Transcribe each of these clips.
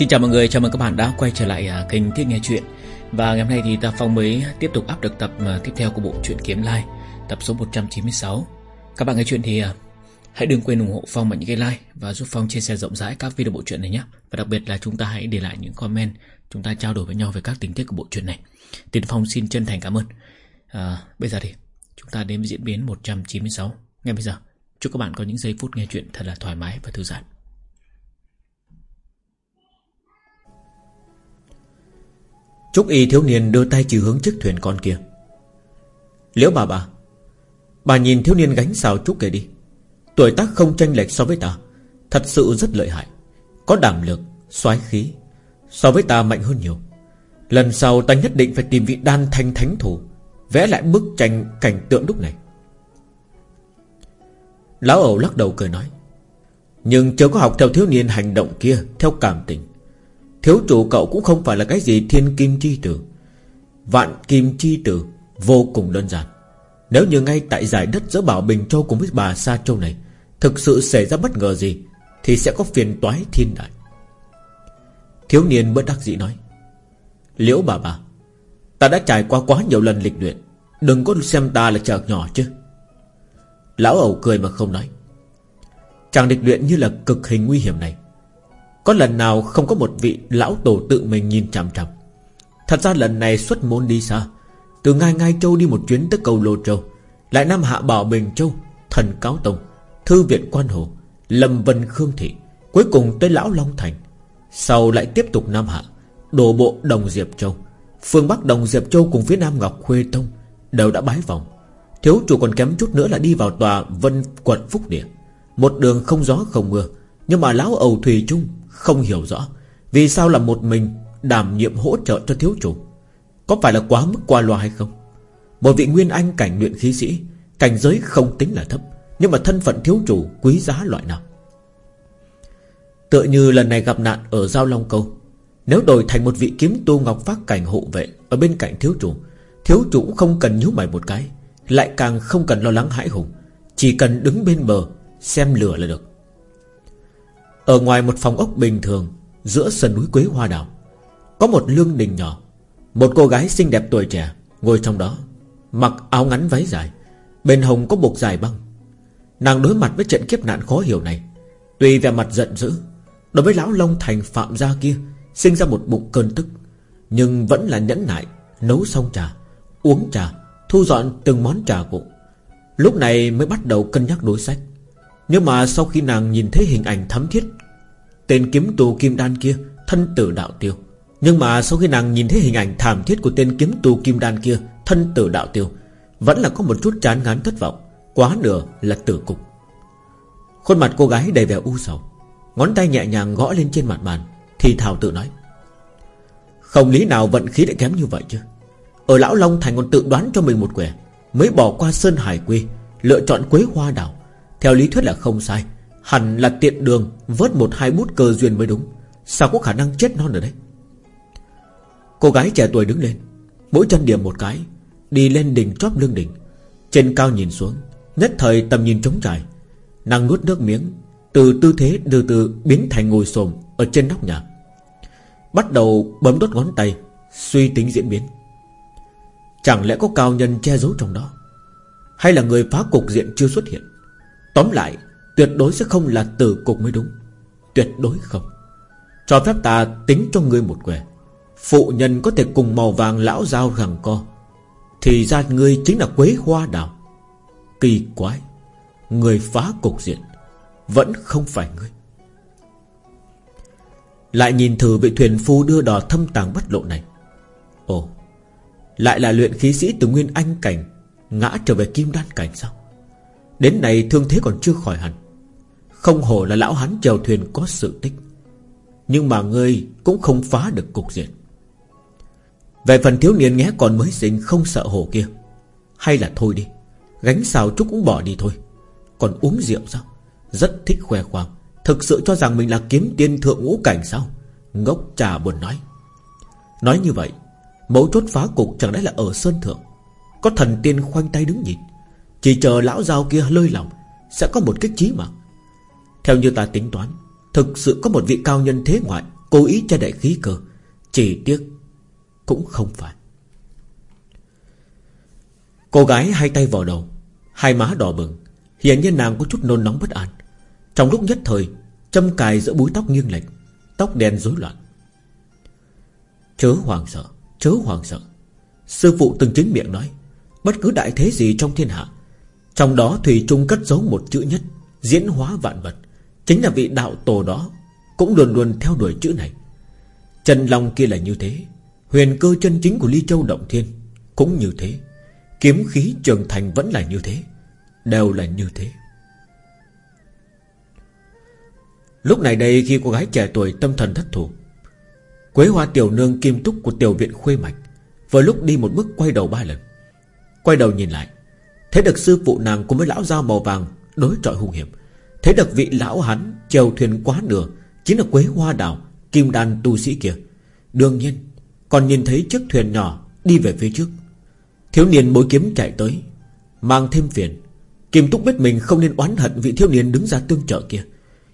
Xin chào mọi người, chào mừng các bạn đã quay trở lại à, kênh Thiết Nghe Chuyện. Và ngày hôm nay thì Ta Phong mới tiếp tục up được tập à, tiếp theo của bộ truyện Kiếm Lai Tập số 196 Các bạn nghe chuyện thì à, hãy đừng quên ủng hộ Phong bằng những cái like Và giúp Phong chia sẻ rộng rãi các video bộ truyện này nhé. Và đặc biệt là chúng ta hãy để lại những comment Chúng ta trao đổi với nhau về các tình tiết của bộ truyện này. Tiến Phong xin chân thành cảm ơn. À, Bây giờ thì chúng ta đến với diễn biến 196 Ngay bây giờ Chúc các bạn có những giây phút nghe chuyện thật là thoải mái và thư giãn. Trúc y thiếu niên đưa tay chỉ hướng chiếc thuyền con kia. Liễu bà bà Bà nhìn thiếu niên gánh xào trúc kia đi. Tuổi tác không tranh lệch so với ta Thật sự rất lợi hại Có đảm lực, xoái khí. So với ta mạnh hơn nhiều. Lần sau ta nhất định phải tìm vị đan thanh thánh thủ Vẽ lại bức tranh cảnh tượng lúc này. Lão ẩu lắc đầu cười nói Nhưng chưa có học theo thiếu niên hành động kia Theo cảm tình. Thiếu chủ cậu cũng không phải là cái gì thiên kim chi tử. Vạn kim chi tử Vô cùng đơn giản. Nếu như ngay tại giải đất giữa Bảo Bình Châu Cùng với bà Sa Châu này Thực sự xảy ra bất ngờ gì, Thì sẽ có phiền toái thiên đại. Thiếu niên bất đắc dĩ nói, Liễu bà bà, Ta đã trải qua quá nhiều lần lịch luyện, Đừng có xem ta là chợt nhỏ chứ. Lão ẩu cười mà không nói. Chàng lịch luyện như là cực hình nguy hiểm này có lần nào không có một vị lão tổ tự mình nhìn chằm chằm? Thật ra lần này xuất môn đi xa. Từ Ngai Ngai Châu đi một chuyến tới cầu Lô Châu, Lại Nam Hạ Bảo Bình Châu, Thần Cáo Tông, Thư viện Quan Hồ, Lâm Vân Khương Thị, Cuối cùng tới Lão Long Thành. Sau lại tiếp tục Nam Hạ, Đổ bộ Đồng Diệp Châu. Phương Bắc Đồng Diệp Châu cùng phía Nam Ngọc Khuê Tông Đều đã bái vòng Thiếu chủ còn kém chút nữa là đi vào tòa Vân Quận Phúc Địa. Một đường không gió không mưa, Nhưng mà Lão Âu Thùy Trung không hiểu rõ. Vì sao là một mình Đảm nhiệm hỗ trợ cho thiếu chủ? Có phải là quá mức qua loa hay không? Một vị nguyên anh cảnh luyện khí sĩ, Cảnh giới không tính là thấp, Nhưng mà thân phận thiếu chủ quý giá loại nào? Tựa như lần này gặp nạn ở Giao Long Câu, Nếu đổi thành một vị kiếm tu ngọc phát cảnh hộ vệ Ở bên cạnh thiếu chủ Thiếu chủ cũng không cần nhíu mày một cái, Lại càng không cần lo lắng hãi hùng, Chỉ cần đứng bên bờ Xem lửa là được ở ngoài một phòng ốc bình thường, Giữa sân núi Quế Hoa Đảo Có một lương đình nhỏ. Một cô gái xinh đẹp tuổi trẻ Ngồi trong đó, Mặc áo ngắn váy dài, Bên hồng có buộc dài băng. Nàng đối mặt với trận kiếp nạn khó hiểu này, Tuy vẻ mặt giận dữ, Đối với lão Long Thành phạm gia kia Sinh ra một bụng cơn tức, Nhưng vẫn là nhẫn nại, Nấu xong trà, Uống trà, Thu dọn từng món trà cụ. Lúc này mới bắt đầu cân nhắc đối sách. Nhưng mà sau khi nàng nhìn thấy hình ảnh thấm thiết Tên kiếm tù kim đan kia, Thân tử đạo tiêu. Nhưng mà sau khi nàng nhìn thấy hình ảnh thảm thiết Của tên kiếm tù kim đan kia, Thân tử đạo tiêu, Vẫn là có một chút chán ngán thất vọng, Quá nửa là tử cục. Khuôn mặt cô gái đầy vẻ u sầu, Ngón tay nhẹ nhàng gõ lên trên mặt bàn, Thì thảo tự nói, Không lý nào vận khí lại kém như vậy chứ. Ở Lão Long Thành còn tự đoán cho mình một quẻ, Mới bỏ qua Sơn Hải Quy, Lựa chọn Quế Hoa Đảo. Theo lý thuyết là không sai Hẳn là tiện đường, Vớt một hai bút cơ duyên mới đúng. Sao có khả năng chết non ở đấy Cô gái trẻ tuổi đứng lên, Mỗi chân điểm một cái, Đi lên đỉnh chóp lưng đỉnh. Trên cao nhìn xuống, Nhất thời tầm nhìn trống trải. Nàng nuốt nước miếng, Từ tư thế từ từ biến thành ngồi xồm Ở trên nóc nhà. Bắt đầu bấm đốt ngón tay, Suy tính diễn biến. Chẳng lẽ có cao nhân che giấu trong đó? Hay là người phá cục diện chưa xuất hiện? Tóm lại Tuyệt đối sẽ không là tử cục mới đúng. Tuyệt đối không. Cho phép ta tính cho ngươi một quẻ. Phụ nhân có thể cùng màu vàng lão dao rằng co. Thì ra ngươi chính là quế hoa đào. Kỳ quái. Người phá cục diện. Vẫn không phải ngươi. Lại nhìn thử vị thuyền phu đưa đò thâm tàng bất lộ này. Ồ. Lại là luyện khí sĩ từ Nguyên Anh Cảnh, Ngã trở về Kim Đan Cảnh sao? Đến này thương thế còn chưa khỏi hẳn. Không hổ là lão hắn chèo thuyền có sự tích. Nhưng mà ngươi Cũng không phá được cục diện. Về phần thiếu niên nghe còn mới sinh Không sợ hổ kia. Hay là thôi đi, Gánh xào chút cũng bỏ đi thôi. Còn uống rượu sao? Rất thích khoe khoang. Thực sự cho rằng mình là kiếm tiên thượng ngũ cảnh sao? Ngốc trà buồn nói. Nói như vậy, Mấu chốt phá cục chẳng lẽ là ở Sơn Thượng? Có thần tiên khoanh tay đứng nhìn. Chỉ chờ lão giao kia lơi lòng, Sẽ có một kích trí mạng. Theo như ta tính toán, Thực sự có một vị cao nhân thế ngoại Cố ý che đậy khí cơ, Chỉ tiếc Cũng không phải. Cô gái hai tay vào đầu, Hai má đỏ bừng Hiện nhiên nàng có chút nôn nóng bất an. Trong lúc nhất thời, Châm cài giữa búi tóc nghiêng lệch, Tóc đen rối loạn. Chớ hoàng sợ, Chớ hoàng sợ, Sư phụ từng chính miệng nói, Bất cứ đại thế gì trong thiên hạ, Trong đó Thủy Trung cất giấu một chữ nhất, Diễn hóa vạn vật Chính là vị đạo tổ đó Cũng luôn luôn theo đuổi chữ này. Trần Long kia là như thế, Huyền cơ chân chính của Ly Châu Động Thiên Cũng như thế, Kiếm khí trường thành vẫn là như thế, Đều là như thế. Lúc này đây khi cô gái trẻ tuổi tâm thần thất thủ, Quế hoa tiểu nương kim túc của tiểu viện khuê mạch Vừa lúc đi một bước quay đầu ba lần. Quay đầu nhìn lại, Thấy được sư phụ nàng cùng với lão dao màu vàng Đối trọi hung hiểm. Thấy được vị lão hắn chèo thuyền quá nửa, Chính là quế hoa đảo Kim đan tu sĩ kia. Đương nhiên, Còn nhìn thấy chiếc thuyền nhỏ Đi về phía trước. Thiếu niên bối kiếm chạy tới, Mang thêm phiền. Kim Túc biết mình không nên oán hận vị thiếu niên đứng ra tương trợ kia.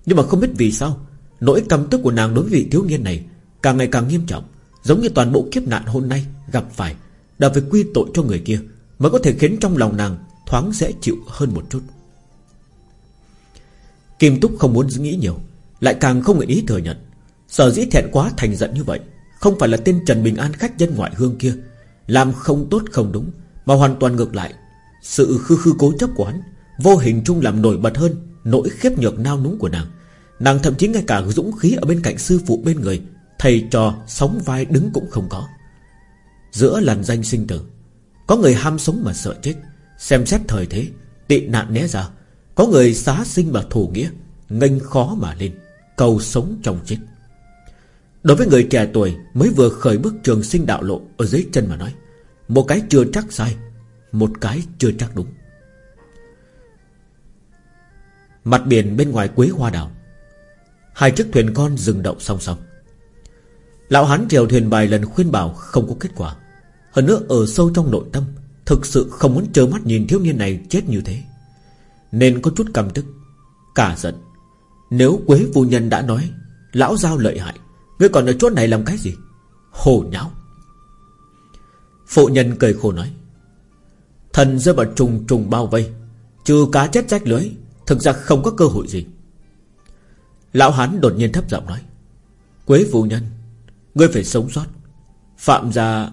Nhưng mà không biết vì sao, Nỗi căm tức của nàng đối với vị thiếu niên này Càng ngày càng nghiêm trọng, Giống như toàn bộ kiếp nạn hôm nay gặp phải, Đã phải quy tội cho người kia, Mới có thể khiến trong lòng nàng thoáng dễ chịu hơn một chút. Kim Túc không muốn nghĩ nhiều, Lại càng không nguyện ý thừa nhận. Sở dĩ thẹn quá thành giận như vậy, Không phải là tên Trần Bình An khách dân ngoại hương kia. Làm không tốt không đúng, Mà hoàn toàn ngược lại. Sự khư khư cố chấp của hắn, Vô hình chung làm nổi bật hơn Nỗi khiếp nhược nao núng của nàng. Nàng thậm chí ngay cả dũng khí ở bên cạnh sư phụ bên người, Thầy trò sóng vai đứng cũng không có. Giữa làn danh sinh tử, Có người ham sống mà sợ chết, Xem xét thời thế, Tị nạn né ra. Có người xá sinh mà thủ nghĩa, nghênh khó mà lên, Cầu sống trong chết. Đối với người trẻ tuổi Mới vừa khởi bước trường sinh đạo lộ Ở dưới chân mà nói, Một cái chưa chắc sai, Một cái chưa chắc đúng. Mặt biển bên ngoài quế hoa đảo Hai chiếc thuyền con dừng đậu song song. Lão hắn trèo thuyền bài lần khuyên bảo Không có kết quả. Hơn nữa ở sâu trong nội tâm, Thực sự không muốn trơ mắt nhìn thiếu niên này chết như thế. Nên có chút căm tức, Cả giận. Nếu Quế phu nhân đã nói, Lão giao lợi hại, Ngươi còn ở chỗ này làm cái gì? Hồ nháo. Phụ nhân cười khổ nói, Thần rơi vào trùng trùng bao vây, Trừ cá chết rách lưới, Thực ra không có cơ hội gì. Lão hán đột nhiên thấp giọng nói, Quế phụ nhân, Ngươi phải sống sót. Phạm gia,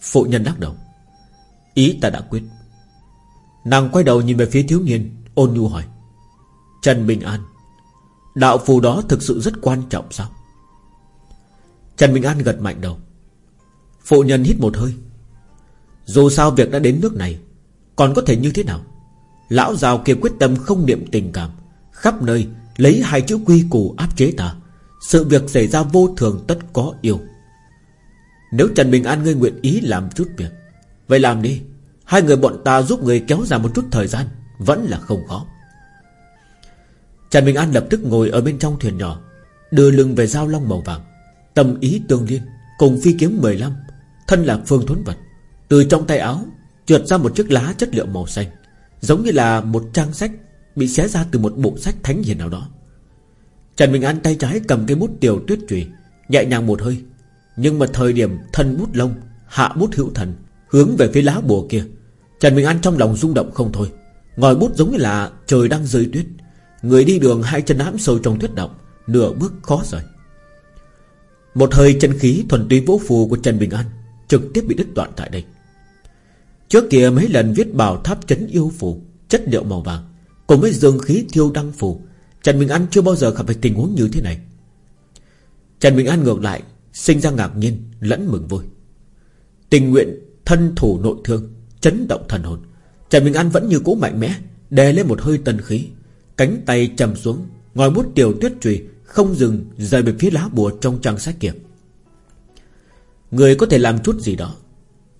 Phụ nhân lắc đầu, Ý ta đã quyết. Nàng quay đầu nhìn về phía thiếu niên, Ôn nhu hỏi. Trần Bình An, Đạo phù đó thực sự rất quan trọng sao? Trần Bình An gật mạnh đầu. Phụ nhân hít một hơi. Dù sao việc đã đến nước này, Còn có thể như thế nào? Lão giàu kia quyết tâm không niệm tình cảm, Khắp nơi lấy hai chữ quy củ áp chế ta. Sự việc xảy ra vô thường tất có yêu. Nếu Trần Bình An ngươi nguyện ý làm chút việc, Vậy làm đi. Hai người bọn ta giúp người kéo dài một chút thời gian, Vẫn là không khó. Trần Bình An lập tức ngồi ở bên trong thuyền nhỏ, Đưa lưng về dao long màu vàng, Tâm ý tương liên, Cùng phi kiếm 15 Thân là phương thuấn vật. Từ trong tay áo, Trượt ra một chiếc lá chất liệu màu xanh, Giống như là một trang sách Bị xé ra từ một bộ sách thánh hiền nào đó. Trần Bình An tay trái cầm cái bút tiểu tuyết trùy Nhẹ nhàng một hơi, Nhưng mà thời điểm thân bút lông, Hạ bút hữu thần, Hướng về phía lá bùa kia Trần Bình An trong lòng rung động không thôi. Ngòi bút giống như là trời đang rơi tuyết. Người đi đường hai chân hãm sâu trong tuyết động, Nửa bước khó rời. Một hơi chân khí thuần túy vỗ phù của Trần Bình An Trực tiếp bị đứt đoạn tại đây. Trước kia mấy lần viết bảo tháp chấn yêu phù, Chất liệu màu vàng, Cùng với dương khí thiêu đăng phù, Trần Bình An chưa bao giờ gặp phải tình huống như thế này. Trần Bình An ngược lại, Sinh ra ngạc nhiên, lẫn mừng vui. Tình nguyện thân thủ nội thương. Chấn động thần hồn. Trần Bình An vẫn như cũ mạnh mẽ, Đè lên một hơi tân khí, Cánh tay trầm xuống, Ngòi bút tiểu tuyết trùy Không dừng rời về phía lá bùa trong trang sách kia. Người có thể làm chút gì đó,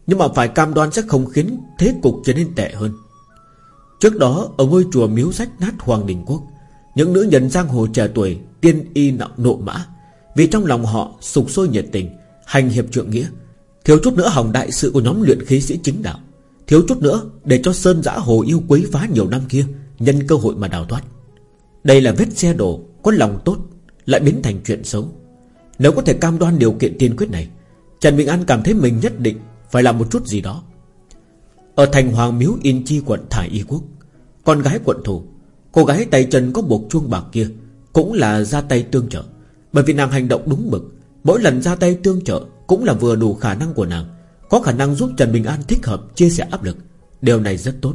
Nhưng mà phải cam đoan sẽ không khiến Thế cục trở nên tệ hơn. Trước đó, ở ngôi chùa miếu sách nát Hoàng Đình Quốc, Những nữ nhân giang hồ trẻ tuổi Tiên y nạo nộ mã, Vì trong lòng họ sục sôi nhiệt tình, Hành hiệp trượng nghĩa, Thiếu chút nữa hỏng đại sự của nhóm luyện khí sĩ chính đạo. Thiếu chút nữa, để cho Sơn giã hồ yêu quấy phá nhiều năm kia, Nhân cơ hội mà đào thoát. Đây là vết xe đổ, Có lòng tốt, Lại biến thành chuyện xấu. Nếu có thể cam đoan điều kiện tiên quyết này, Trần Bình An cảm thấy mình nhất định Phải làm một chút gì đó. Ở thành Hoàng Miếu Yên Chi, quận Thải Y Quốc, Con gái quận thủ, Cô gái tay chân có buộc chuông bạc kia Cũng là ra tay tương trợ. Bởi vì nàng hành động đúng mực, Mỗi lần ra tay tương trợ Cũng là vừa đủ khả năng của nàng. Có khả năng giúp Trần Bình An thích hợp chia sẻ áp lực. Điều này rất tốt.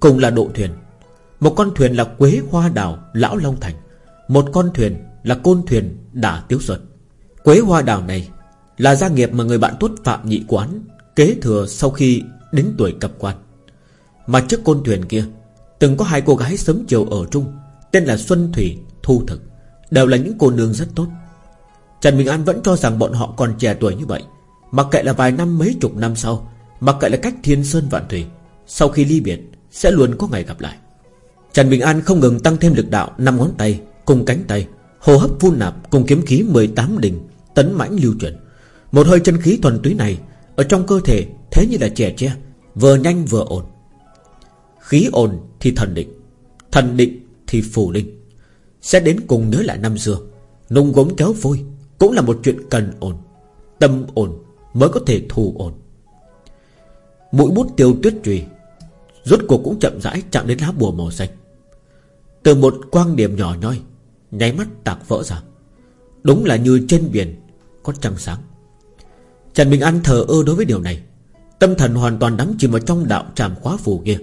Cùng là độ thuyền. Một con thuyền là Quế Hoa đào Lão Long Thành. Một con thuyền là Côn Thuyền Đả Tiếu Xuân Quế Hoa đào này Là gia nghiệp mà người bạn tốt Phạm Nhị Quán Kế thừa sau khi đến tuổi cập quan. Mà trước côn thuyền kia Từng có hai cô gái sớm chiều ở chung Tên là Xuân Thủy, Thu Thực Đều là những cô nương rất tốt. Trần Bình An vẫn cho rằng bọn họ còn trẻ tuổi như vậy. Mặc kệ là vài năm mấy chục năm sau Mặc kệ là cách thiên sơn vạn thủy Sau khi ly biệt, Sẽ luôn có ngày gặp lại. Trần Bình An không ngừng tăng thêm lực đạo năm ngón tay Cùng cánh tay Hồ hấp phun nạp cùng kiếm khí 18 đỉnh, Tấn mãnh lưu chuyển. Một hơi chân khí thuần túy này Ở trong cơ thể, thế như là trẻ tre, Vừa nhanh vừa ổn. Khí ổn thì thần định Thần định thì phù linh. Sẽ đến cùng nhớ lại năm xưa, Nung gốm kéo phôi Cũng là một chuyện cần ổn, Tâm ổn mới có thể thù ổn. Mũi bút tiêu tuyết trùy, Rốt cuộc cũng chậm rãi chạm đến lá bùa màu xanh. Từ một quang điểm nhỏ nhoi, Nháy mắt tạc vỡ ra. Đúng là như trên biển, Có trăng sáng. Trần Bình An thờ ơ đối với điều này. Tâm thần hoàn toàn đắm chìm vào trong đạo tràm khóa phù kia.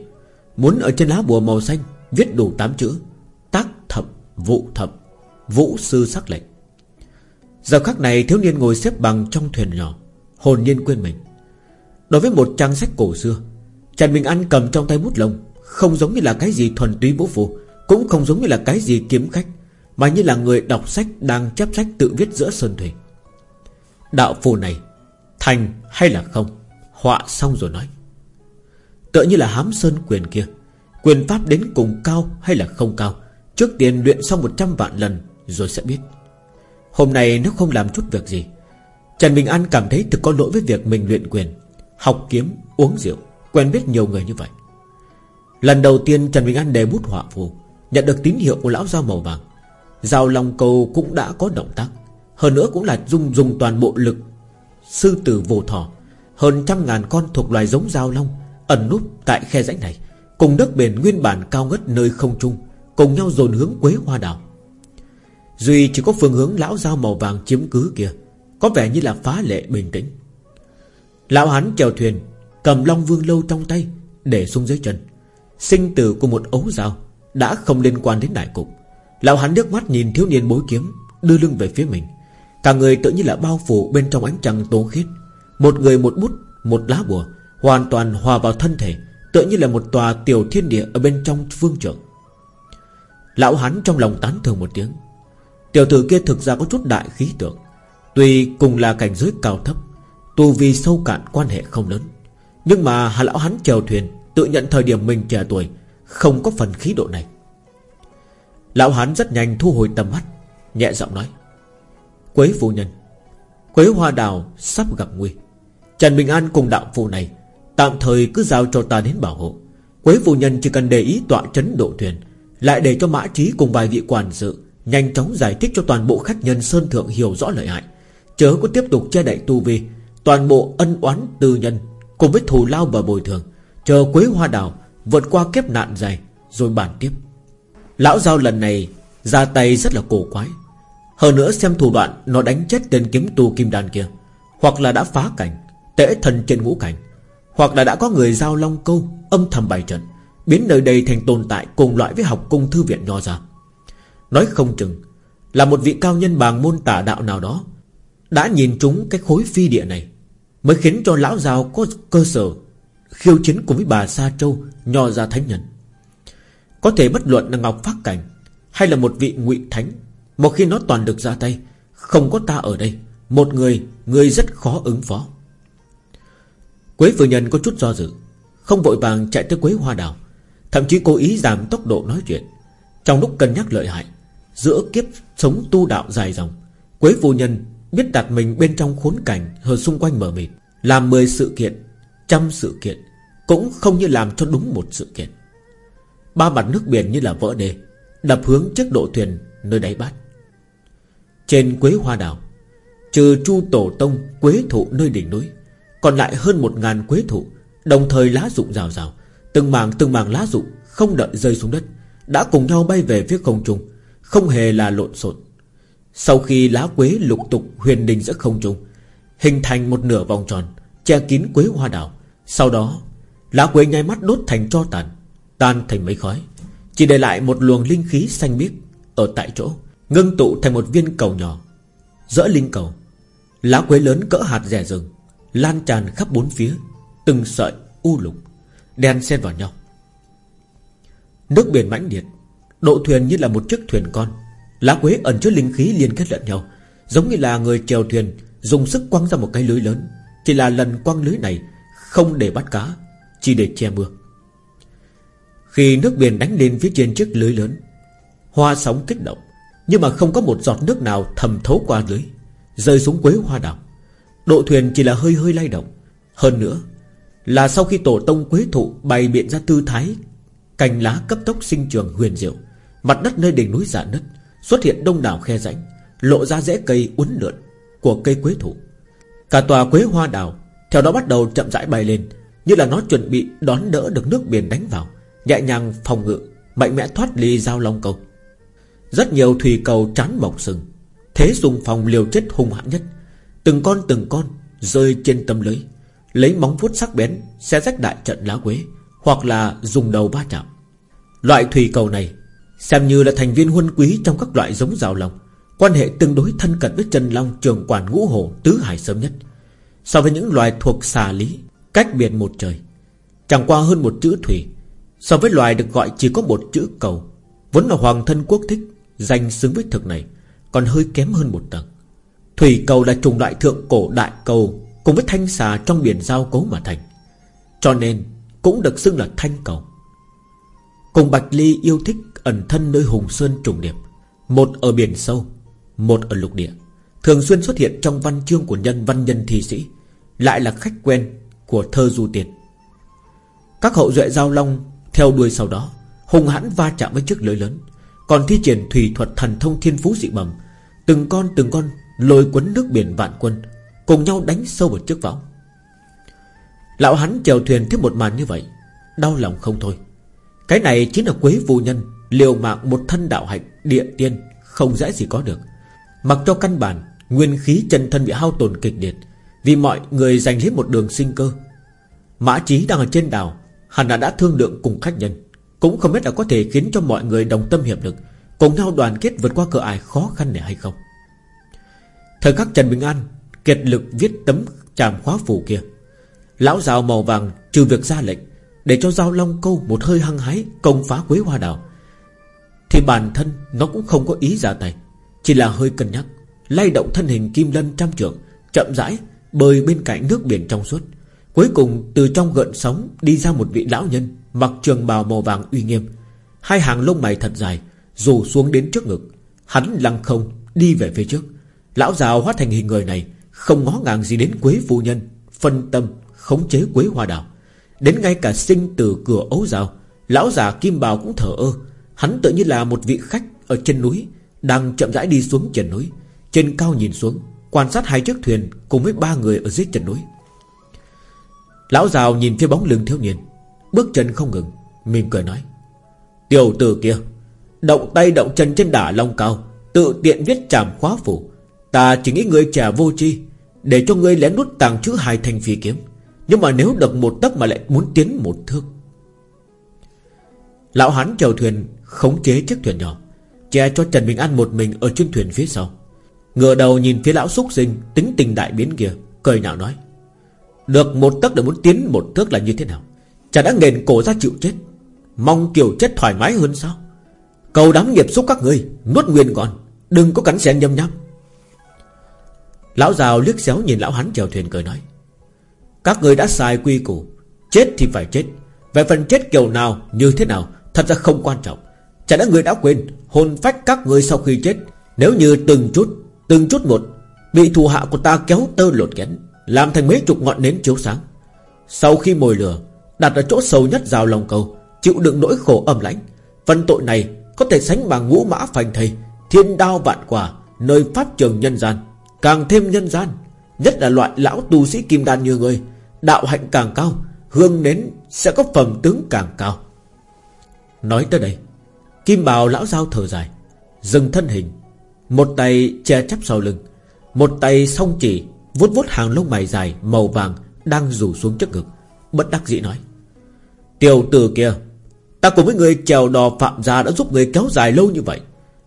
Muốn ở trên lá bùa màu xanh Viết đủ 8 chữ, Tác thập vụ thập Vũ sư sắc lệnh. Giờ khắc này thiếu niên ngồi xếp bằng trong thuyền nhỏ. Hồn nhiên quên mình. Đối với một trang sách cổ xưa Trần Bình An cầm trong tay bút lông Không giống như là cái gì thuần túy bố phù Cũng không giống như là cái gì kiếm khách, Mà như là người đọc sách đang chép sách tự viết giữa sơn thủy. Đạo phù này Thành hay là không, Họa xong rồi nói. Tựa như là hám sơn quyền kia, Quyền pháp đến cùng cao hay là không cao, Trước tiên luyện xong 100 vạn lần Rồi sẽ biết. Hôm nay nếu không làm chút việc gì Trần Bình An cảm thấy thực có lỗi với việc mình luyện quyền Học kiếm, uống rượu Quen biết nhiều người như vậy. Lần đầu tiên Trần Bình An đề bút họa phù Nhận được tín hiệu của lão dao màu vàng. Giao Long Cầu cũng đã có động tác Hơn nữa cũng là dùng dùng toàn bộ lực Sư tử vô thỏ. Hơn trăm ngàn con thuộc loài giống Giao Long Ẩn núp tại khe rãnh này Cùng đất bền nguyên bản cao ngất nơi không trung Cùng nhau dồn hướng quế hoa đảo Duy chỉ có phương hướng lão dao màu vàng chiếm cứ kia. Có vẻ như là phá lệ bình tĩnh. Lão hắn chèo thuyền, Cầm long vương lâu trong tay, Để xuống dưới chân. Sinh tử của một ấu dao Đã không liên quan đến đại cục. Lão hắn nước mắt nhìn thiếu niên bối kiếm, Đưa lưng về phía mình. Cả người tự như là bao phủ bên trong ánh trăng tố khiết Một người một bút, Một lá bùa, Hoàn toàn hòa vào thân thể, tự như là một tòa tiểu thiên địa Ở bên trong phương trưởng Lão hắn trong lòng tán thường một tiếng. Tiểu tử kia thực ra có chút đại khí tượng. Tuy cùng là cảnh giới cao thấp Tu vi sâu cạn quan hệ không lớn, Nhưng mà hà lão hắn chèo thuyền, Tự nhận thời điểm mình trẻ tuổi, Không có phần khí độ này. Lão hắn rất nhanh thu hồi tầm mắt, Nhẹ giọng nói, Quế phu nhân, Quế hoa đào sắp gặp nguy. Trần Bình An cùng đạo phụ này Tạm thời cứ giao cho ta đến bảo hộ. Quế phu nhân chỉ cần để ý tọa chấn độ thuyền, Lại để cho mã trí cùng vài vị quản sự Nhanh chóng giải thích cho toàn bộ khách nhân Sơn Thượng hiểu rõ lợi hại. Chớ có tiếp tục che đậy tu vi. Toàn bộ ân oán tư nhân Cùng với thù lao và bồi thường. Chờ quế hoa đào vượt qua kiếp nạn dài Rồi bàn tiếp. Lão giao lần này ra tay rất là cổ quái. Hơn nữa xem thủ đoạn Nó đánh chết tên kiếm tu kim đan kia, Hoặc là đã phá cảnh Tễ thần trên ngũ cảnh, Hoặc là đã có người giao long câu Âm thầm bày trận, Biến nơi đây thành tồn tại cùng loại với học cung thư viện nho ra. Nói không chừng Là một vị cao nhân bàng môn tả đạo nào đó đã nhìn trúng cái khối phi địa này Mới khiến cho lão giàu có cơ sở Khiêu chiến cùng với bà Sa Châu Nho ra thánh nhân. Có thể bất luận là Ngọc Phát Cảnh Hay là một vị ngụy Thánh Một khi nó toàn được ra tay Không có ta ở đây Một người, người rất khó ứng phó. Quế phu nhân có chút do dự Không vội vàng chạy tới quế hoa đào Thậm chí cố ý giảm tốc độ nói chuyện. Trong lúc cân nhắc lợi hại Giữa kiếp sống tu đạo dài dòng Quế phu nhân biết đặt mình bên trong khốn cảnh Hơn xung quanh mờ mịt, Làm 10 sự kiện, Trăm sự kiện, Cũng không như làm cho đúng một sự kiện. Ba mặt nước biển như là vỡ đê, Đập hướng chiếc độ thuyền nơi đáy bát. Trên quế hoa đảo Trừ chu tổ tông quế thụ nơi đỉnh núi, Còn lại hơn một ngàn quế thụ, Đồng thời lá rụng rào rào, Từng mảng từng mảng lá rụng Không đợi rơi xuống đất, Đã cùng nhau bay về phía không trung, Không hề là lộn xộn. Sau khi lá quế lục tục huyền đình giữa không trung, Hình thành một nửa vòng tròn, Che kín quế hoa đào. Sau đó, Lá quế nháy mắt đốt thành cho tàn, Tan thành mấy khói, Chỉ để lại một luồng linh khí xanh biếc Ở tại chỗ, Ngưng tụ thành một viên cầu nhỏ. Giữa linh cầu, Lá quế lớn cỡ hạt rẻ rừng, Lan tràn khắp bốn phía, Từng sợi u lục, Đen xen vào nhau. Nước biển mãnh liệt, Độ thuyền như là một chiếc thuyền con Lá quế ẩn chứa linh khí liên kết lẫn nhau, Giống như là người chèo thuyền Dùng sức quăng ra một cái lưới lớn. Chỉ là lần quăng lưới này Không để bắt cá, Chỉ để che mưa. Khi nước biển đánh lên phía trên chiếc lưới lớn, Hoa sóng kích động, Nhưng mà không có một giọt nước nào thầm thấu qua lưới, Rơi xuống quế hoa đảo Độ thuyền chỉ là hơi hơi lay động. Hơn nữa, Là sau khi tổ tông quế thụ bày biện ra tư thái Cành lá cấp tốc sinh trường huyền diệu, Mặt đất nơi đỉnh núi giả nứt Xuất hiện đông đảo khe rãnh, Lộ ra rễ cây uốn lượn Của cây quế thụ Cả tòa quế hoa đào Theo đó bắt đầu chậm rãi bay lên, Như là nó chuẩn bị đón đỡ được nước biển đánh vào, Nhẹ nhàng phòng ngự, Mạnh mẽ thoát ly giao long cầu. Rất nhiều thủy cầu chán mọc sừng, Thế dùng phòng liều chết hung hãn nhất. Từng con từng con Rơi trên tấm lưới, Lấy móng vuốt sắc bén Xe rách đại trận lá quế, Hoặc là dùng đầu ba chạm. Loại thủy cầu này Xem như là thành viên huân quý trong các loại giống rào lòng Quan hệ tương đối thân cận với Trần Long, Trường quản, ngũ hồ, tứ hải sớm nhất. So với những loài thuộc xà lý, Cách biệt một trời, Chẳng qua hơn một chữ thủy. So với loài được gọi chỉ có một chữ cầu, Vốn là hoàng thân quốc thích, Danh xứng với thực này, Còn hơi kém hơn một tầng. Thủy cầu là trùng loại thượng cổ đại cầu Cùng với thanh xà trong biển giao cấu mà thành, Cho nên Cũng được xưng là thanh cầu. Cùng Bạch Ly yêu thích ẩn thân nơi Hùng Sơn trùng điệp, Một ở biển sâu, Một ở lục địa. Thường xuyên xuất hiện trong văn chương của nhân văn nhân thi sĩ, Lại là khách quen Của thơ du tiền Các hậu duệ giao long Theo đuôi sau đó Hùng hãn va chạm với chiếc lưới lớn, Còn thi triển thủy thuật thần thông thiên phú dị bẩm, Từng con từng con Lôi cuốn nước biển vạn quân, Cùng nhau đánh sâu vào chiếc võng. Lão hắn chèo thuyền tiếp một màn như vậy, Đau lòng không thôi. Cái này chính là quế vô nhân Liều mạng một thân đạo hạnh, địa tiên, Không dễ gì có được. Mặc cho căn bản, Nguyên khí chân thân bị hao tổn kịch liệt, Vì mọi người giành lấy một đường sinh cơ. Mã chí đang ở trên đảo, Hẳn đã đã thương lượng cùng khách nhân. Cũng không biết là có thể khiến cho mọi người đồng tâm hiệp lực, Cùng nhau đoàn kết vượt qua cửa ải khó khăn này hay không. Thời khắc Trần Bình An, Kiệt lực viết tấm tràm khóa phủ kia. Lão rào màu vàng trừ việc ra lệnh, Để cho Giao Long Câu một hơi hăng hái Công phá quế hoa đảo. Thì bản thân nó cũng không có ý ra tay Chỉ là hơi cân nhắc, Lay động thân hình kim lân trăm trượng, Chậm rãi bơi bên cạnh nước biển trong suốt. Cuối cùng từ trong gợn sóng Đi ra một vị lão nhân Mặc trường bào màu vàng uy nghiêm. Hai hàng lông mày thật dài, Rủ xuống đến trước ngực. Hắn lăng không đi về phía trước. Lão già hóa thành hình người này, Không ngó ngàng gì đến quế phu nhân, Phân tâm khống chế quế hoa đào. Đến ngay cả sinh từ cửa ấu rào, Lão già kim bào cũng thở ơ Hắn tự như là một vị khách ở trên núi, Đang chậm rãi đi xuống trần núi. Trên cao nhìn xuống, Quan sát hai chiếc thuyền cùng với ba người ở dưới chân núi. Lão giàu nhìn phía bóng lưng thiếu niên, Bước chân không ngừng, Mỉm cười nói, Tiểu tử kia, Động tay động chân trên đả long cao, Tự tiện viết chàm khóa phủ. Ta chỉ nghĩ người trẻ vô tri, Để cho ngươi lén nút tàng chữ hai thành phi kiếm. Nhưng mà nếu được một tấc mà lại muốn tiến một thước. Lão hắn chèo thuyền Khống chế chiếc thuyền nhỏ, Che cho Trần Bình An một mình ở trên thuyền phía sau. Ngựa đầu nhìn phía lão xúc sinh, Tính tình đại biến kia, Cười nhạo nói, Được một tấc để muốn tiến một thước là như thế nào? Chả đã nghền cổ ra chịu chết. Mong kiểu chết thoải mái hơn sao? Cầu đám nghiệp xúc các ngươi, Nuốt nguyên gọn Đừng có cắn xén nhâm nhăm Lão giàu liếc xéo nhìn lão hắn chèo thuyền cười nói, Các người đã sai quy củ, Chết thì phải chết. Về phần chết kiểu nào, như thế nào, Thật ra không quan trọng. Chả đã người đã quên Hồn phách các người sau khi chết? Nếu như từng chút Từng chút một, Bị thù hạ của ta kéo tơ lột kén, Làm thành mấy chục ngọn nến chiếu sáng. Sau khi mồi lửa, Đặt ở chỗ sâu nhất rào lòng cầu, Chịu đựng nỗi khổ âm lãnh, Phần tội này có thể sánh bằng ngũ mã phành thầy, Thiên đao vạn quả, Nơi pháp trường nhân gian. Càng thêm nhân gian, Nhất là loại lão tu sĩ kim đan như người Đạo hạnh càng cao, Hương nến sẽ có phẩm tướng càng cao. Nói tới đây Kim bào lão giao thở dài, Dừng thân hình, Một tay che chắp sau lưng, Một tay song chỉ, vuốt vuốt hàng lông mày dài Màu vàng đang rủ xuống trước ngực, Bất đắc dĩ nói, Tiểu tử kia, Ta cùng với người chèo đò phạm gia đã giúp người kéo dài lâu như vậy,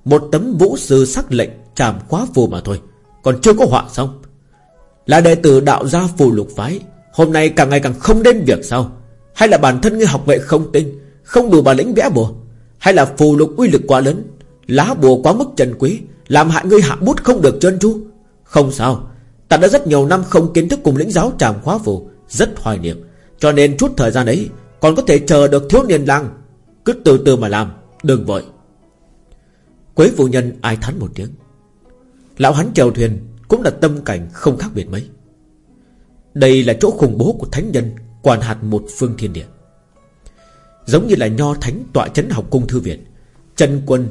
Một tấm vũ sư sắc lệnh Chàm quá phù mà thôi, Còn chưa có họa xong. Là đệ tử đạo gia phù lục phái, Hôm nay càng ngày càng không đến việc sao? Hay là bản thân ngươi học nghệ không tinh, Không đủ bản lĩnh vẽ bùa? Hay là phù lục uy lực quá lớn, Lá bùa quá mức trần quý, Làm hại ngươi hạ bút không được trơn tru? Không sao, Ta đã rất nhiều năm không kiến thức cùng lĩnh giáo tràm khóa phù, Rất hoài niệm. Cho nên chút thời gian ấy, Còn có thể chờ được thiếu niên lang. Cứ từ từ mà làm, Đừng vội. Quế phụ nhân ai thắn một tiếng. Lão hắn chèo thuyền, Cũng là tâm cảnh không khác biệt mấy. Đây là chỗ khủng bố của thánh nhân Quản hạt một phương thiên địa. Giống như là nho thánh tọa chấn học cung thư viện. Trần quân,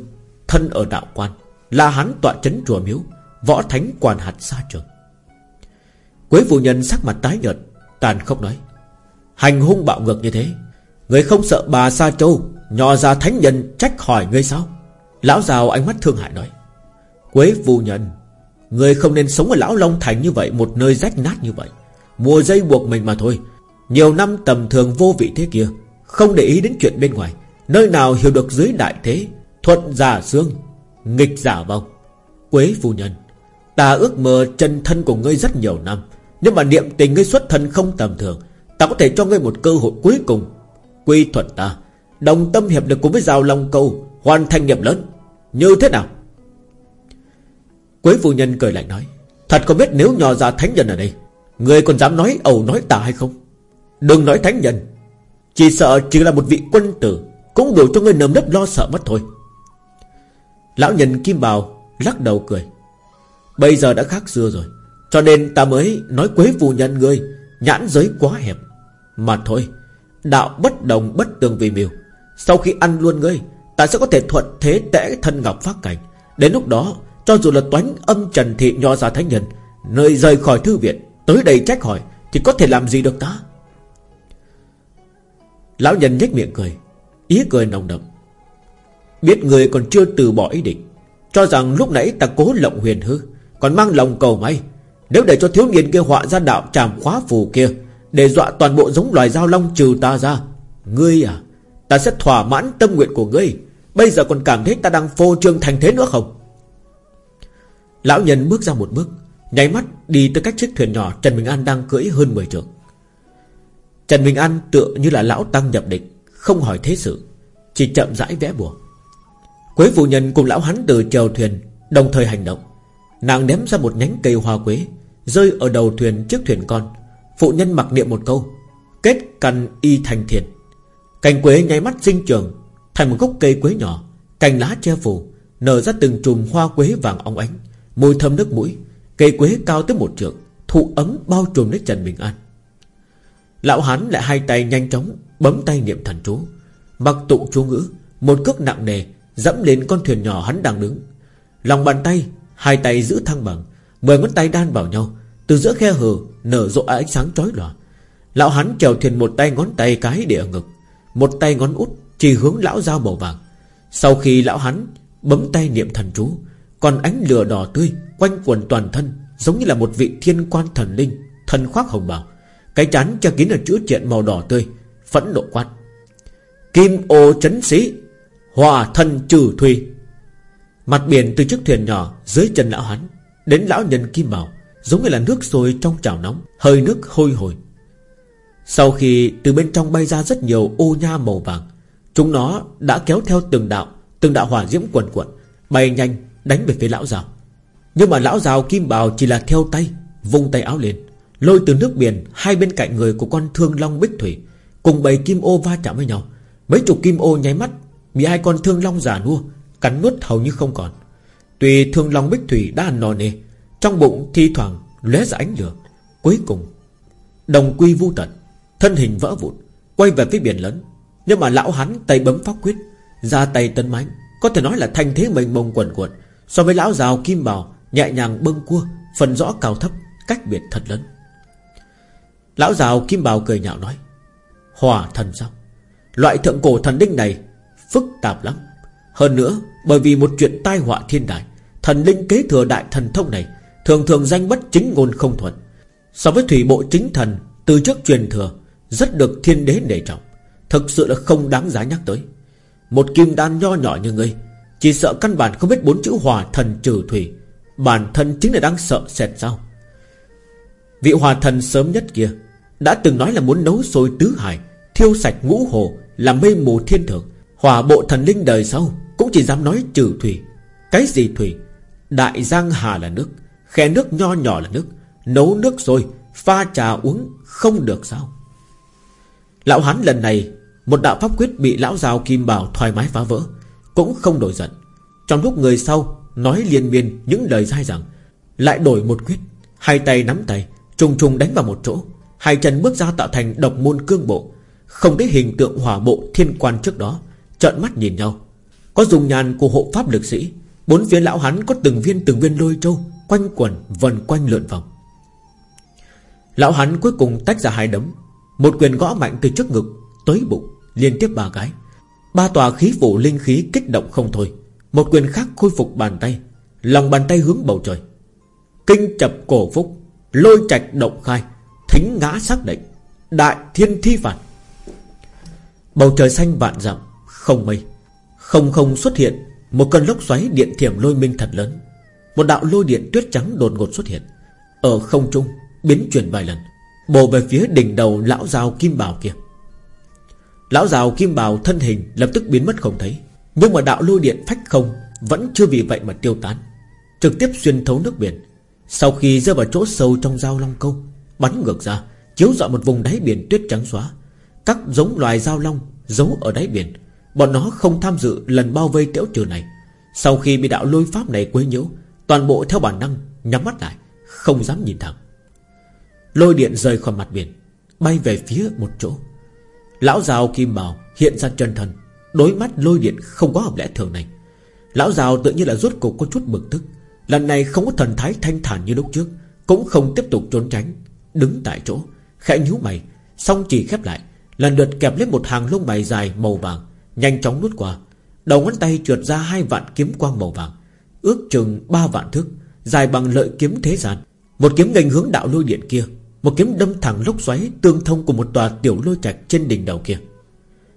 thân ở đạo quan. Là hắn tọa chấn chùa miếu. Võ thánh quản hạt xa trường. Quế phụ nhân sắc mặt tái nhợt, Tàn khốc nói, Hành hung bạo ngược như thế, Người không sợ bà Sa Châu Nhò ra thánh nhân trách hỏi ngươi sao? Lão giàu ánh mắt thương hại nói, Quế phụ nhân, Người không nên sống ở Lão Long Thành như vậy, Một nơi rách nát như vậy. Mùa dây buộc mình mà thôi. Nhiều năm tầm thường vô vị thế kia không để ý đến chuyện bên ngoài. Nơi nào hiểu được dưới đại thế, Thuận giả xương, Nghịch giả vong. Quế phu nhân, Ta ước mơ chân thân của ngươi rất nhiều năm. Nhưng mà niệm tình ngươi xuất thân không tầm thường. Ta có thể cho ngươi một cơ hội cuối cùng. Quy thuận ta, Đồng tâm hiệp lực cùng với Giao Long Câu, Hoàn thành nghiệp lớn. Như thế nào? Quế phu nhân cười lạnh nói, Thật không biết nếu nhỏ ra thánh nhân ở đây, Người còn dám nói ẩu nói tà hay không? Đừng nói thánh nhân chỉ sợ chỉ là một vị quân tử, Cũng đủ cho người nơm nấp lo sợ mất thôi. Lão nhân Kim Bào Lắc đầu cười. Bây giờ đã khác xưa rồi, Cho nên ta mới nói quế phù nhân ngươi, Nhãn giới quá hẹp. Mà thôi, Đạo bất đồng bất tường vì miều Sau khi ăn luôn ngươi, Ta sẽ có thể thuận thế tẽ thân ngọc phát cảnh. Đến lúc đó, Cho dù là toán âm trần thị nho ra thánh nhân, Nơi rời khỏi thư viện, Tới đây trách hỏi, Thì có thể làm gì được ta? Lão nhân nhếch miệng cười. Ý cười nồng đậm. Biết người còn chưa từ bỏ ý định, Cho rằng lúc nãy ta cố lộng huyền hư, Còn mang lòng cầu may. Nếu để cho thiếu niên kia họa ra đạo tràm khóa phù kia, Để dọa toàn bộ giống loài dao long trừ ta ra, Ngươi à Ta sẽ thỏa mãn tâm nguyện của ngươi. Bây giờ còn cảm thấy ta đang phô trương thành thế nữa không? Lão nhân bước ra một bước, Nháy mắt đi tới cách chiếc thuyền nhỏ Trần Bình An đang cưỡi hơn 10 trượng. Trần Bình An tựa như là lão tăng nhập định, Không hỏi thế sự, Chỉ chậm rãi vẽ bùa. Quế phụ nhân cùng lão hắn từ chèo thuyền, Đồng thời hành động. Nàng ném ra một nhánh cây hoa quế, Rơi ở đầu thuyền trước thuyền con. Phụ nhân mặc niệm một câu, Kết căn y thành thiền. Cành quế nháy mắt sinh trường Thành một gốc cây quế nhỏ, Cành lá che phủ, Nở ra từng chùm hoa quế vàng óng ánh, Mùi thơm nước mũi. Cây quế cao tới một trượng, Thụ ấm bao trùm lấy Trần Bình An. Lão hắn lại hai tay nhanh chóng Bấm tay niệm thần chú. Mặc tụng chú ngữ, Một cước nặng nề Dẫm lên con thuyền nhỏ hắn đang đứng. Lòng bàn tay, Hai tay giữ thăng bằng, Mười ngón tay đan vào nhau, Từ giữa khe hở Nở rộ ánh sáng chói lòa. Lão hắn chèo thuyền một tay ngón tay cái để ở ngực, Một tay ngón út Chỉ hướng lão dao màu vàng. Sau khi lão hắn bấm tay niệm thần chú, Còn ánh lửa đỏ tươi Quanh quần toàn thân Giống như là một vị thiên quan thần linh, Thần khoác hồng bào. Cái chán che kín là chữ triện màu đỏ tươi, Phẫn nộ quát. Kim ô chấn sĩ, Hòa thân trừ thủy Mặt biển từ chiếc thuyền nhỏ Dưới chân lão hắn Đến lão nhân kim bảo Giống như là nước sôi trong chảo nóng, Hơi nước hôi hồi Sau khi từ bên trong bay ra rất nhiều ô nha màu vàng, Chúng nó đã kéo theo từng đạo Từng đạo hỏa diễm quần quận Bay nhanh đánh về phía lão giàu Nhưng mà lão giàu kim bào chỉ là theo tay, Vung tay áo lên. Lôi từ nước biển, Hai bên cạnh người của con thương long bích thủy, Cùng bầy kim ô va chạm với nhau. Mấy chục kim ô nháy mắt, Bị hai con thương long giả nua, Cắn nuốt hầu như không còn. Tuy thương long bích thủy đã ăn no nê Trong bụng thi thoảng lóe ra ánh lửa. Cuối cùng, Đồng quy vu tận, Thân hình vỡ vụn, Quay về phía biển lớn. Nhưng mà lão hắn tay bấm pháp quyết, Ra tay tân mãnh, Có thể nói là thanh thế mênh mông quần cuộn So với lão giàu kim bào, Nhẹ nhàng bâng cua, Phần rõ cao thấp, Cách biệt thật lớn. Lão giàu Kim Bào cười nhạo nói, Hòa thần sao? Loại thượng cổ thần đinh này Phức tạp lắm. Hơn nữa, bởi vì một chuyện tai họa thiên đại Thần linh kế thừa đại thần thông này Thường thường danh bất chính ngôn không thuận So với thủy bộ chính thần, Từ trước truyền thừa, Rất được thiên đế nể trọng. Thực sự là không đáng giá nhắc tới. Một kim đan nho nhỏ như ngươi, Chỉ sợ căn bản không biết bốn chữ hòa thần trừ thủy. Bản thân chính là đang sợ sệt sao? Vị hòa thần sớm nhất kia đã từng nói là muốn nấu sôi tứ hải, Thiêu sạch ngũ hồ, Làm mây mù thiên thượng, Hòa bộ thần linh đời sau, Cũng chỉ dám nói trừ thủy. Cái gì thủy? Đại giang hà là nước, Khe nước nho nhỏ là nước, Nấu nước rồi Pha trà uống không được sao? Lão hắn lần này, Một đạo pháp quyết bị lão rào kim bảo thoải mái phá vỡ, Cũng không đổi giận. Trong lúc người sau Nói liên miên những lời dai rằng Lại đổi một quyết, Hai tay nắm tay, Trùng trùng đánh vào một chỗ. Hai chân bước ra tạo thành độc môn cương bộ. Không thấy hình tượng hỏa bộ thiên quan trước đó, Trợn mắt nhìn nhau. Có dùng nhàn của hộ pháp lực sĩ, Bốn phía lão hắn có từng viên từng viên lôi trâu Quanh quẩn, vần quanh lượn vòng. Lão hắn cuối cùng tách ra hai đấm, Một quyền gõ mạnh từ trước ngực, Tới bụng, liên tiếp ba cái. Ba tòa khí phủ linh khí kích động không thôi, Một quyền khác khôi phục bàn tay, Lòng bàn tay hướng bầu trời. Kinh chập cổ phúc, Lôi trạch động khai Thính ngã xác định, Đại thiên thi phạt Bầu trời xanh vạn dặm, Không mây. Không không xuất hiện, Một cơn lốc xoáy điện thiểm lôi minh thật lớn. Một đạo lôi điện tuyết trắng đột ngột xuất hiện, Ở không trung Biến chuyển vài lần, Bổ về phía đỉnh đầu lão rào kim bào kia. Lão rào kim bào thân hình Lập tức biến mất không thấy, Nhưng mà đạo lôi điện phách không Vẫn chưa vì vậy mà tiêu tán, Trực tiếp xuyên thấu nước biển, Sau khi rơi vào chỗ sâu trong dao long câu. Bắn ngược ra, Chiếu rọi một vùng đáy biển tuyết trắng xóa. Các giống loài dao long giấu ở đáy biển, Bọn nó không tham dự lần bao vây tiễu trừ này. Sau khi bị đạo lôi pháp này quấy nhiễu, Toàn bộ theo bản năng Nhắm mắt lại, Không dám nhìn thẳng. Lôi điện rời khỏi mặt biển, Bay về phía một chỗ. Lão rào kim bào hiện ra chân thân, Đối mắt lôi điện không có hợp lẽ thường này. Lão rào tự nhiên là rốt cục có chút bực tức, Lần này không có thần thái thanh thản như lúc trước, Cũng không tiếp tục trốn tránh. Đứng tại chỗ, Khẽ nhíu mày, Xong chỉ khép lại, Lần lượt kẹp lấy một hàng lông mày dài màu vàng, Nhanh chóng nuốt qua. Đầu ngón tay trượt ra hai vạn kiếm quang màu vàng, Ước chừng ba vạn thước, Dài bằng lợi kiếm thế gian. Một kiếm nghênh hướng đạo lôi điện kia, Một kiếm đâm thẳng lốc xoáy Tương thông của một tòa tiểu lôi trạch trên đỉnh đầu kia.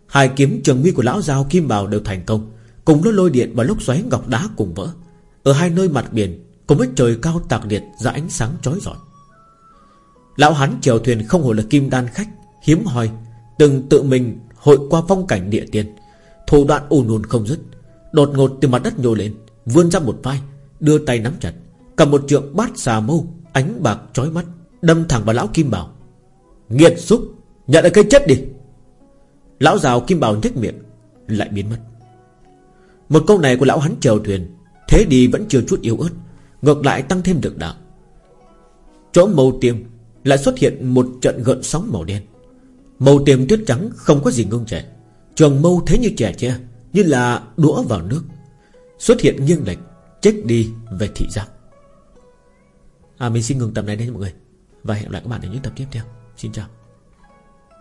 Hai kiếm trường nguy của lão giao kim bào đều thành công, Cùng lôi lôi điện và lốc xoáy ngọc đá cùng vỡ. Ở hai nơi mặt biển, Cùng với trời cao tạc liệt, ra ánh sáng chói rọi. Lão hắn chèo thuyền không hổ là kim đan khách, Hiếm hoi, Từng tự mình hội qua phong cảnh địa tiên. Thủ đoạn ùn ùn không dứt, Đột ngột từ mặt đất nhô lên, Vươn ra một vai, Đưa tay nắm chặt, Cầm một trượng bát xà mâu, Ánh bạc chói mắt, Đâm thẳng vào lão Kim Bảo. Nghiệt xúc, Nhận lại cây chết đi. Lão rào Kim Bảo nhếch miệng, Lại biến mất. Một câu này của lão hắn chèo thuyền, Thế đi vẫn chưa chút yếu ớt, Ngược lại tăng thêm được đạo. Chỗ mâu tiêm lại xuất hiện một trận gợn sóng màu đen. Màu tiềm tuyết trắng không có gì ngưng trẻ, Trường mâu thế như trẻ tre Như là đũa vào nước. Xuất hiện nghiêng lệch Chết đi về thị giác. À mình xin ngừng tập này đây mọi người. Và hẹn gặp lại các bạn ở những tập tiếp theo. Xin chào.